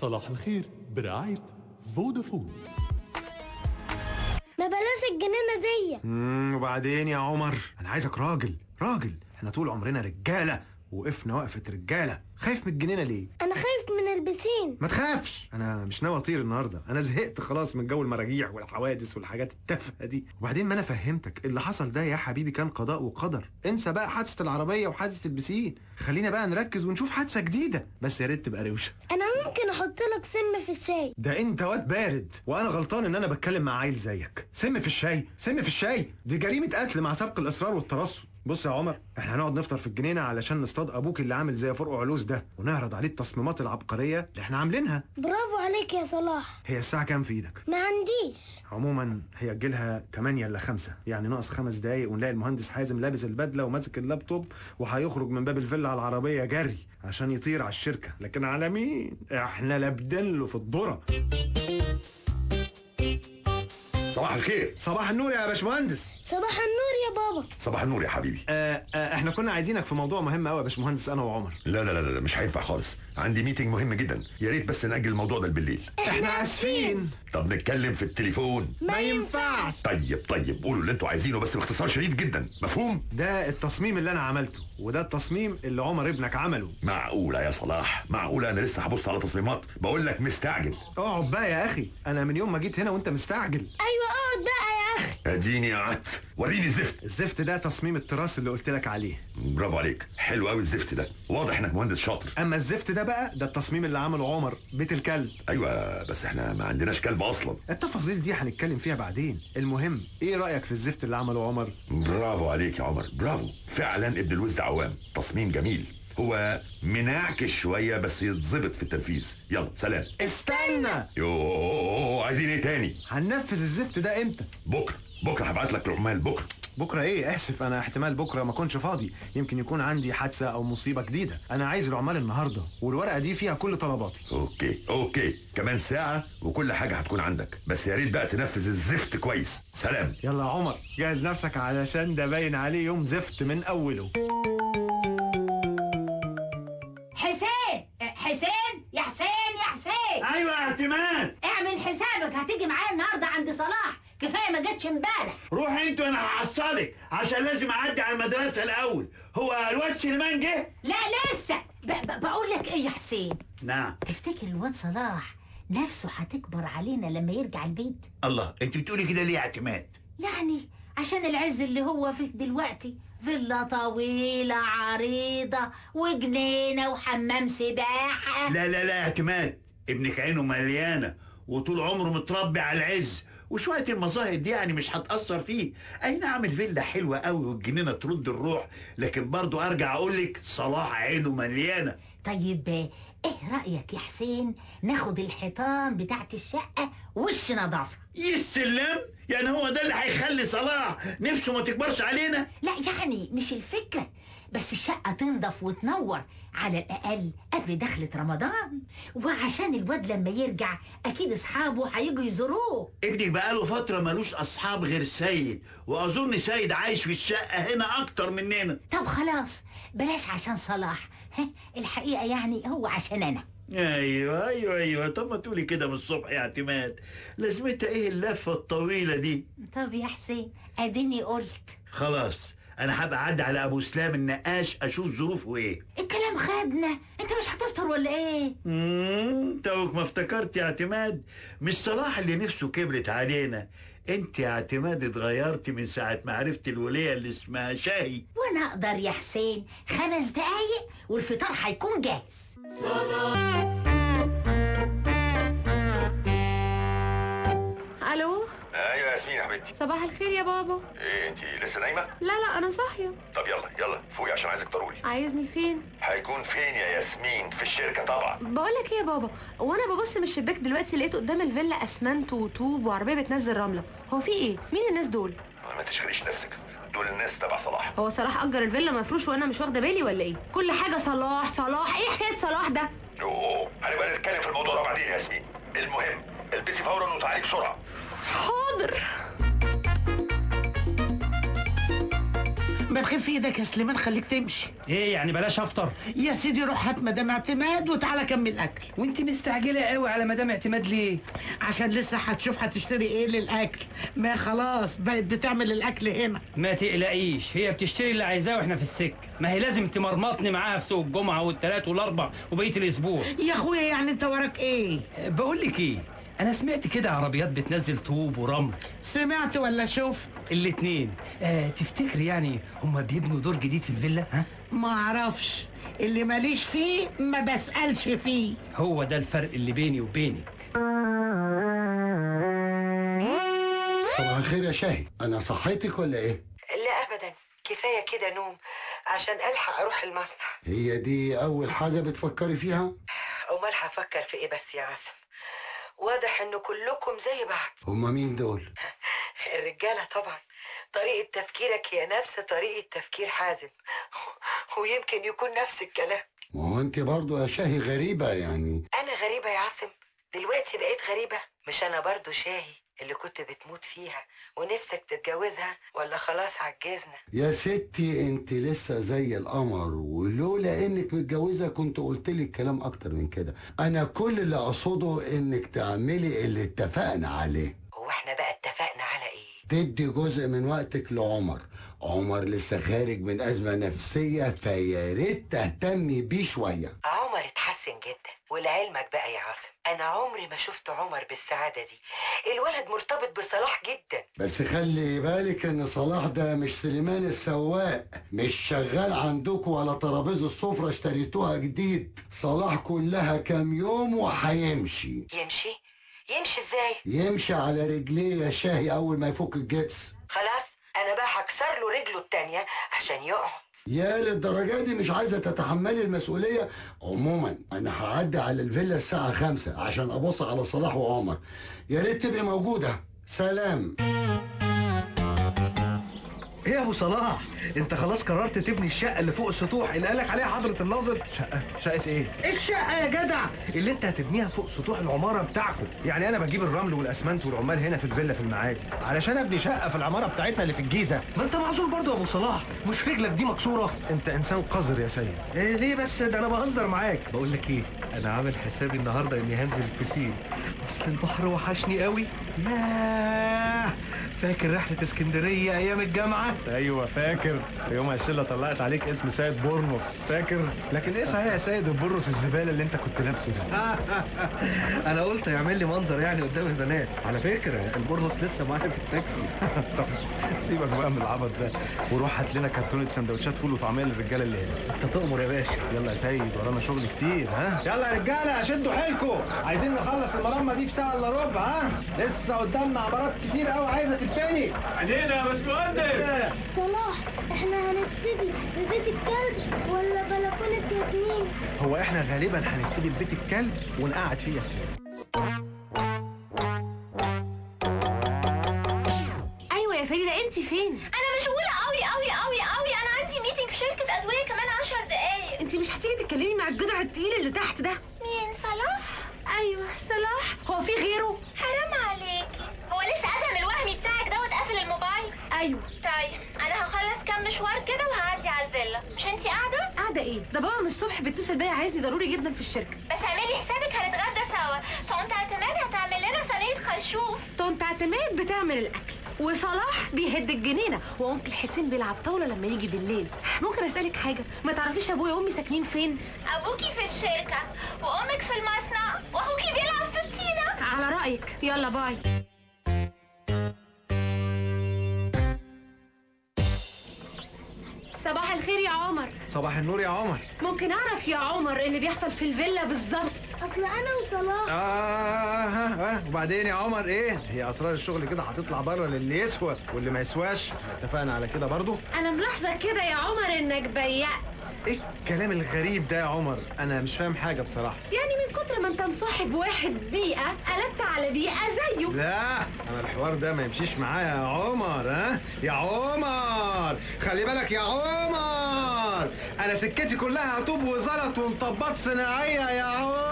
صلاح الخير برعاية فودافون. ما بلاش الجنينة دي. امم وبعدين يا عمر أنا عايزك راجل راجل. إحنا طول عمرنا رجالة وقفنا وقفة رجالة. خايف من الجنينة ليه؟ أنا خايف من البسين. ما تخافش. أنا مش ناوي أطير النهارده. أنا زهقت خلاص من جو المراجيح والحوادث والحاجات التافهة دي. وبعدين ما أنا فهمتك. اللي حصل ده يا حبيبي كان قضاء وقدر. انسى بقى حادثة العربية وحادثة البسين. خلينا بقى نركز ونشوف حادثة جديدة. بس يا ريت تبقى روشة. أنا ممكن أحط لك سم في الشاي. ده أنت واد بارد. وأنا غلطان إن أنا بتكلم مع عيل زيك. سم في الشاي. سم في الشاي. دي جريمة قتل مع سبق الإصرار والترصد. بص يا عمر إحنا هنقعد نفطر في الجنينة علشان نصطاد أبوك اللي عامل زي فرقع علوز ده ونعرض عليه التصميمات العبقرية اللي إحنا عاملينها. برافو عليك يا صلاح. هي الساعة كام في إيدك؟ ما عنديش. عموما هي تجيلها 8 إلا 5 يعني ناقص خمس دقايق ونلاقي المهندس حازم لابس البدلة وماسك اللابتوب وهيخرج من باب الفيلا على العربية جري عشان يطير على الشركة. لكن على مين؟ إحنا لابدين له في الذرة. صباح الخير. صباح النور يا باشمهندس. صباح النور يا بابا. صباح النور يا حبيبي. آه آه إحنا كنا عايزينك في موضوع مهم قوي يا باشمهندس أنا وعمر. لا لا لا لا مش هينفع خالص. عندي meeting مهم جدا. يا ريت بس نأجل الموضوع ده بالليل. إحنا آسفين. طب نتكلم في التليفون. ما ينفعش. طيب طيب قولوا اللي أنتوا عايزينه بس باختصار شديد جدا. مفهوم؟ ده التصميم اللي أنا عملته وده التصميم اللي عمر ابنك عمله. معقولة يا صلاح؟ معقولة؟ أنا لسه هبص على تصميمات. بقول لك مستعجل. اقعد بقى يا أخي. أنا من يوم ما جيت هنا وأنت مستعجل. أيوه أخي. أديني قعدت وريني الزفت. الزفت ده تصميم التراس اللي قلت لك عليه. برافو عليك. حلو قوي الزفت ده. واضح إنك مهندس شاطر. أما الزفت ده بقى ده التصميم اللي عمله عمر بيت الكلب. أيوه بس إحنا ما عندناش كلب أصلا. التفاصيل دي هنتكلم فيها بعدين. المهم إيه رأيك في الزفت اللي عمله عمر؟ برافو عليك يا عمر. برافو. فعلا ابن الوز عوام. تصميم جميل. هو منعكش شوية بس يتظبط في التنفيذ. يلا سلام. استنى! يوه. عايزين إيه تاني؟ هننفذ الزفت ده إمتى؟ بكرة. بكرة هبعت لك العمال بكرة. بكرة إيه؟ اسف أنا احتمال بكرة ما اكونش فاضي. يمكن يكون عندي حادثة أو مصيبة جديدة. أنا عايز العمال النهارده والورقة دي فيها كل طلباتي. okay okay. كمان ساعة وكل حاجة هتكون عندك. بس يا ريت بقى تنفذ الزفت كويس. سلام. يلا يا عمر جهز نفسك علشان ده باين عليه يوم زفت من أوله. هتيجي معايا النهارده عند صلاح. كفاية ما جتش امبارح. روح انت وأنا هحصلك عشان لازم اعدي على المدرسة الأول. هو الواد سليمان جه؟ لا لسه. ب ب بقول لك إيه يا حسين؟ نعم. تفتكر الواد صلاح نفسه هتكبر علينا لما يرجع البيت؟ الله انت بتقولي كده ليه يا اعتماد؟ يعني عشان العز اللي هو فيه دلوقتي. فيلا طويلة عريضة وجنينة وحمام سباحة. لا لا لا يا اعتماد. ابنك عينه مليانة. وطول عمره متربي على العز وشوية المظاهر دي يعني مش هتأثر فيه. أي نعم الفيلا حلوة قوي والجنينة ترد الروح لكن برضو أرجع أقول لك صلاح عينه مليانة. طيب إيه رأيك يا حسين؟ ناخد الحيطان بتاعت الشقة وش نظافة يسلم يعني هو ده اللي هيخلي صلاح نفسه ما تكبرش علينا؟ لا يعني مش الفكرة. بس الشقة تنضف وتنور على الأقل قبل دخلة رمضان. وعشان الواد لما يرجع أكيد أصحابه هيجوا يزوروه. ابنك بقاله فترة ملوش أصحاب غير سيد وأظن سيد عايش في الشقة هنا أكتر مننا. طب خلاص بلاش عشان صلاح. ها الحقيقة يعني هو عشان أنا. أيوة أيوة أيوة. طب ما تقولي كده من الصبح يا اعتماد. لازمتها إيه اللفة الطويلة دي؟ طب يا حسين أديني قلت. خلاص. أنا هبقى أعدي على أبو سلام النقاش أشوف ظروفه إيه. الكلام خدنا. أنت مش هتفطر ولا إيه؟ امم توك ما افتكرت يا اعتماد. مش صلاح اللي نفسه كبرت علينا. انت يا اعتماد اتغيرتي من ساعة ما عرفت الولية اللي اسمها شاهي. وأنا أقدر يا حسين. خمس دقايق والفطار هيكون جاهز. ألو؟ أيوه يا ياسمين يا حبيبتي. صباح الخير يا بابا. إيه انت لسه نايمة؟ لا لا أنا صاحية. طب يلا يلا فوقي عشان عايزك ضروري عايزني فين؟ هيكون فين يا ياسمين؟ في الشركة طبعا. بقول لك إيه يا بابا؟ وأنا ببص من الشباك دلوقتي لقيت قدام الفيلا أسمنت وطوب وعربية بتنزل رملة. هو في إيه؟ مين الناس دول؟ ما تشغليش نفسك. دول الناس تبع صلاح. هو صلاح أجر الفيلا مفروش وأنا مش واخدة بالي ولا إيه؟ كل حاجة صلاح صلاح إيه حكاية صلاح ده؟ يوه هنبقى نتكلم في الموضوع ده بعدين يا ياسمين. المهم البسي فورا وتعالي بسرعة. حاضر. ما خف إيدك يا سليمان خليك تمشي. إيه يعني بلاش افطر؟ يا سيدي روح هات مدام اعتماد وتعالى كمل اكل. وانت مستعجلة قوي على مدام اعتماد ليه؟ عشان لسه هتشوف هتشتري إيه للأكل. ما خلاص بقت بتعمل الأكل هنا. ما تقلقيش هي بتشتري اللي عايزاه وإحنا في السكة. ما هي لازم تمرمطني معاها في سوق الجمعة والثلاث والأربع وبقية الأسبوع. يا أخويا يعني انت وراك إيه؟ بقول لك إيه أنا سمعت كده عربيات بتنزل طوب ورمل. سمعت ولا شفت؟ الاتنين. آه تفتكر يعني هما بيبنوا دور جديد في الفيلا؟ ها؟ ما أعرفش. اللي ماليش فيه ما بسألش فيه. هو ده الفرق اللي بيني وبينك. صباح الخير يا شاهي أنا صحيتك ولا إيه؟ لا ابدا. كفاية كده نوم عشان ألحق أروح المصنع. هي دي أول حاجة بتفكري فيها؟ أمال هفكر في إيه بس يا عاصم؟ واضح ان كلكم زي بعض. هما مين دول؟ الرجالة طبعا. طريقة تفكيرك هي نفس طريقة تفكير حازم. ويمكن يكون نفس الكلام. ما هو أنت برضو يا شاهي غريبة يعني. أنا غريبة يا عاصم. دلوقتي بقيت غريبة مش أنا برضو شاهي. اللي كنت بتموت فيها ونفسك تتجوزها ولا خلاص عجزنا؟ يا ستي انت لسه زي القمر ولولا انك متجوزة كنت قلت لك كلام أكتر من كده. أنا كل اللي أقصده إنك تعملي اللي اتفقنا عليه. هو إحنا بقى اتفقنا على إيه؟ تدي جزء من وقتك لعمر. عمر لسه خارج من أزمة نفسية فيا ريت تهتمي بيه شوية. عمر اتحسن ولعلمك بقى يا عاصم أنا عمري ما شفت عمر بالسعادة دي. الولد مرتبط بصلاح جدا. بس خلي بالك إن صلاح ده مش سليمان السواق مش شغال عندكم على ترابيزة السفرة اشتريتوها جديد. صلاح كلها كام يوم وهيمشي. يمشي؟ يمشي إزاي؟ يمشي على رجليه يا شاهي أول ما يفك الجبس. خلاص أنا بقى هكسر له رجله التانية عشان يقعد يا للدرجة دي مش عايزة تتحملي المسؤولية؟ عموما أنا هعدي على الفيلا الساعة خمسة عشان أبص على صلاح وعمر. يا ريت تبقي موجودة. سلام. إيه يا ابو صلاح؟ انت خلاص قررت تبني الشقة اللي فوق السطوح اللي قالك عليها حضرة الناظر؟ شقة؟ شقة إيه؟ الشقة يا جدع؟ اللي انت هتبنيها فوق سطوح العمارة بتاعكم. يعني أنا بجيب الرمل والاسمنت والعمال هنا في الفيلا في المعادي علشان ابني شقة في العمارة بتاعتنا اللي في الجيزة. ما انت معذور برضو يا ابو صلاح. مش رجلك دي مكسورة؟ انت انسان قذر يا سيد. إيه ليه بس؟ ده أنا بهزر معاك. بقول لك إيه؟ أنا عامل حسابي النهارده اني هنزل ال piscine اصل البحر وحشني قوي. ياه! فاكر رحلة اسكندرية أيام الجامعة؟ أيوة فاكر. يوم الشلة طلعت عليك اسم سيد بورنوس فاكر؟ لكن إيه صحيح يا سيد البورنوس الزبالة اللي أنت كنت لابسه ده؟ أنا قلت يعمل لي منظر يعني قدام البنات. على فكرة البورنوس لسه معايا في التاكسي. طب سيبك بقى من العبط ده وروح هات لنا كرتونة سندوتشات فول وطعمية للرجالة اللي هنا. أنت تؤمر يا باشا. يلا يا سيد ورانا شغل كتير ها؟ يلا يا رجالة شدوا حيلكم عايزين نخلص المرمى دي في ساعة إلا ربع ها؟ لسه قدامنا عبارات كتير قوي عايزة تتبني علينا يا باشمهندس. صلاح إحنا هنبتدي ببيت الكلب ولا بلكونة ياسمين؟ هو إحنا غالبا هنبتدي ببيت الكلب ونقعد فيه ياسمين. أيوه يا فريدة أنت فين؟ أنا مشغولة قوي قوي قوي قوي أنا عندي ميتنج في شركة أدوية كمان عشر دقايق. أنت مش هتيجي تتكلمي مع الجدع التقيل اللي تحت ده؟ مين؟ صلاح؟ أيوه صلاح. هو في غيره؟ حرام عليكي هو لسه ادهم الوهمي بتاعك ده واتقفل الموبايل أيوه. طيب أنا هخلص كام مشوار كده وهعدي على الفيلا. مش أنتي قاعدة؟ قاعدة إيه؟ ده بابا من الصبح بيتصل بيا عايزني ضروري جدا في الشركة. بس اعملي حسابك هنتغدى سوا. طنط اعتماد هتعمل لنا صينية خرشوف. طنط اعتماد بتعمل الأكل وصلاح بيهد الجنينة. وأنكل حسين بيلعب طاولة لما يجي بالليل. ممكن أسألك حاجة؟ ما تعرفيش أبويا وأمي ساكنين فين؟ أبوكي في الشركة وأمك في المصنع وأخوكي بيلعب في الطينة. على رأيك. يلا باي. صباح الخير يا عمر. صباح النور يا عمر. ممكن أعرف يا عمر اللي بيحصل في الفيلا بالظبط؟ أصل أنا وصلاح. آه ها ها وبعدين يا عمر إيه؟ هي أسرار الشغل كده هتطلع بره للي يسوى واللي ما يسواش. اتفقنا على كده برضو؟ أنا ملاحظة كده يا عمر إنك بيعت. إيه الكلام الغريب ده يا عمر؟ أنا مش فاهم حاجة بصراحة. يعني من كتر ما أنت مصاحب واحد بيئة قلبت على بيئة زيه. لا أنا الحوار ده ما يمشيش معايا يا عمر ها؟ يا عمر! خلي بالك يا عمر! أنا سكتي كلها طوب وزلط ومطبات صناعية يا عمر!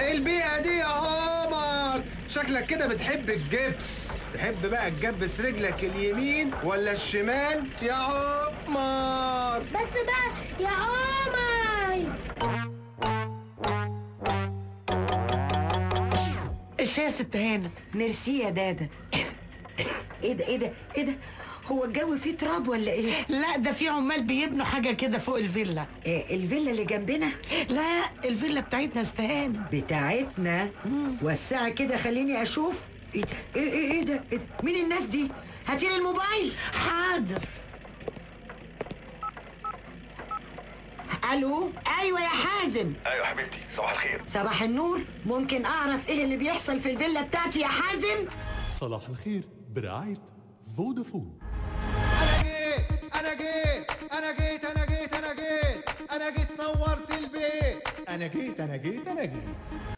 عمر البيئة دي يا عمر. شكلك كده بتحب الجبس. تحب بقى تجبس رجلك اليمين ولا الشمال يا عمر؟ بس بقى يا عمر. إيش يا ست هانم؟ ميرسي يا دادا. إيه ده إيه ده إيه ده؟ هو الجو فيه تراب ولا إيه؟ لا ده في عمال بيبنوا حاجة كده فوق الفيلا. إيه الفيلا اللي جنبنا؟ لا الفيلا بتاعتنا استهانم بتاعتنا؟ وسعة كده خليني أشوف. إيه ده إيه إيه, إيه ده؟ إيه ده؟ مين الناس دي؟ هاتيلي الموبايل. حاضر. ألو؟ أيوه يا حازم. أيوه حبيبتي صباح الخير. صباح النور. ممكن أعرف إيه اللي بيحصل في الفيلا بتاعتي يا حازم؟ صلاح الخير برعاية فودافون. أنا جيت أنا جيت أنا جيت أنا جيت نورت البيت. أنا جيت أنا جيت أنا جيت.